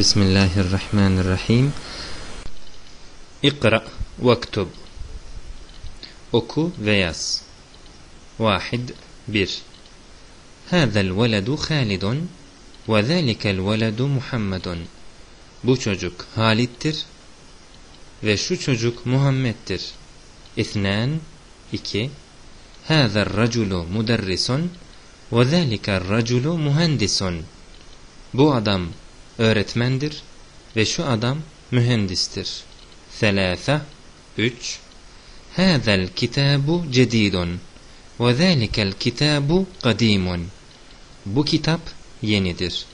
Bismillahirrahmanirrahim. İkra vaktub. Oku ve yaz. Vahid bir. Hâzel veledu Halidun ve zâlikel veledu Muhammedun. Bu çocuk Halit'tir ve şu çocuk Muhammed'dir. İthnan iki. Hâzel raculu muderrisun ve zâlikel raculu muhendisun. Bu adam öğretmendir ve şu adam mühendistir. Selâfe 3 Hâzel kitâbu cedîdun ve zâlikel kitâbu kadîmun Bu kitap yenidir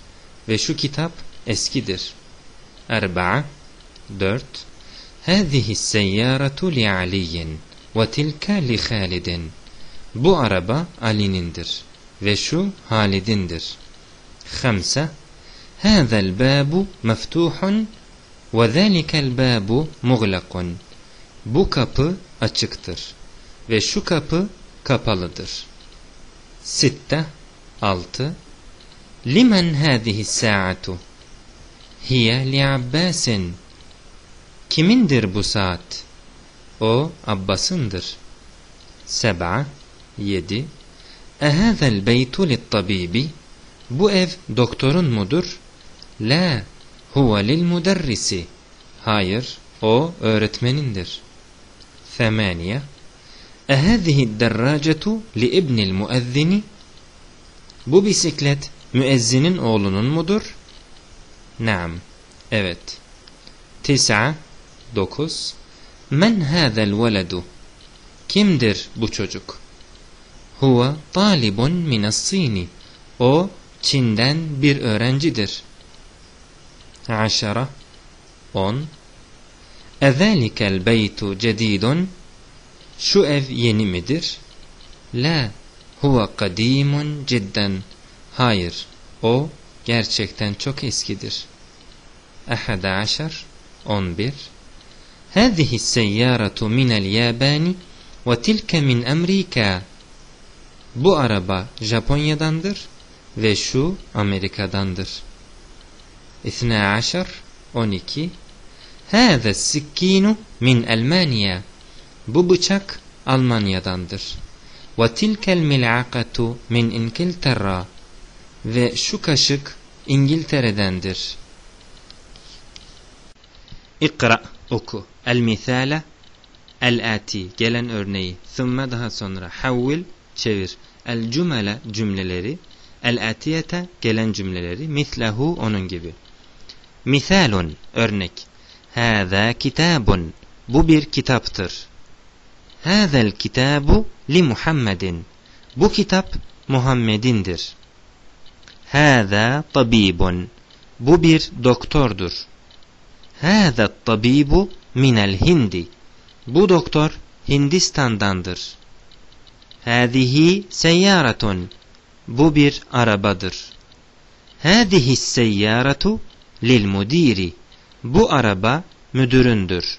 ve şu kitap eskidir. Erba'a 4 Hâzihi seyyâretu li Aliyin ve Bu araba Ali'nindir ve şu Halid'indir. Hamse هذا الباب مفتوح وذلك الباب مغلق Bu kapı açıktır ve şu kapı kapalıdır. Sitte 6 Limen hâzihi sa'atu Hiye li Abbasin Kimindir bu saat? O Abbas'ındır. Seba 7 Ehâzel beytu lit tabibi Bu ev doktorun mudur? La huve lil muderrisi. Hayır, o öğretmenindir. Femaniye. Ehâzihi derracetu li ibnil müezzini. Bu bisiklet müezzinin oğlunun mudur? Naam. Evet. Tis'a. Dokuz. Men hâzel veledu. Kimdir bu çocuk? Huve talibun minas-sini. O Çin'den bir öğrencidir. Aşara 10 Ezelikel beytu cedidun Şu ev yeni midir? La huve kadimun cidden Hayır, o gerçekten çok eskidir. Ahada aşar 11 Hâzihi seyyâratu minel yâbâni ve tilke min Amerika Bu araba Japonya'dandır ve şu Amerika'dandır. Aşar 12 Hâze sikkinu min Almanya Bu bıçak Almanya'dandır. Tilkel mil'akatu min İngiltere Ve şu kaşık İngiltere'dendir. İkra oku. El misale el ati gelen örneği. Thumma daha sonra havvil çevir. El cümle cümleleri el atiyete gelen cümleleri mislehu onun gibi. Misalun örnek. Hâzâ kitabun bu bir kitaptır. Hâzel kitabu li Muhammedin bu kitap Muhammed'indir. Hâzâ tabibun bu bir doktordur. Hâzâ tabibu minel hindi bu doktor Hindistan'dandır. Hâzihi seyyaratun bu bir arabadır. Hâzihi seyyâratu lil mudiri. Bu araba müdüründür.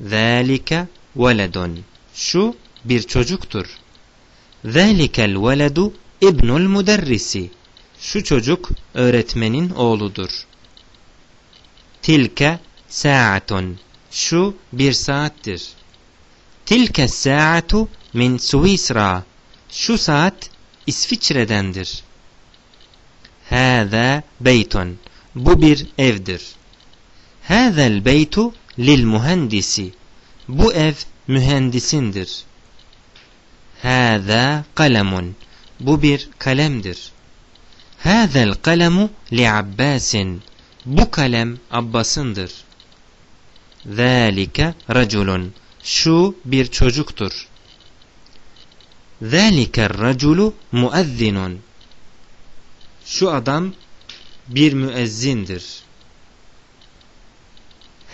Zâlike veledun. Şu bir çocuktur. Zâlikel veledu ibnul muderrisi. Şu çocuk öğretmenin oğludur. Tilke sa'atun. Şu bir saattir. Tilke sa'atu min Suisra. Şu saat İsviçre'dendir. Hâzâ beytun. Bu bir evdir. Hâzel beytu lil mühendisi. Bu ev mühendisindir. Hâzâ kalemun. Bu bir kalemdir. Hâzel kalemu li Abbasin. Bu kalem Abbas'ındır. Zâlike raculun. Şu bir çocuktur. Zâliker raculu muezzinun. Şu adam bir müezzindir.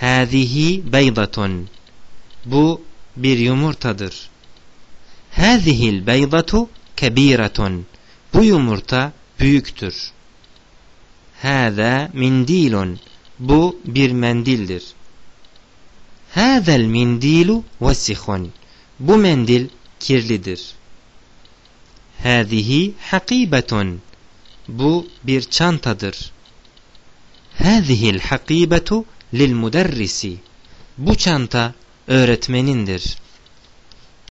Hâzihi beydatun. Bu bir yumurtadır. Hâzihil beydatu kebiratun. Bu yumurta büyüktür. Hâzâ mindilun. Bu bir mendildir. Hâzel mindilu vesihun. Bu mendil kirlidir. Hâzihi hakibetun. Bu bir çantadır. Hâzihil hakîbetu lil muderrisi. Bu çanta öğretmenindir.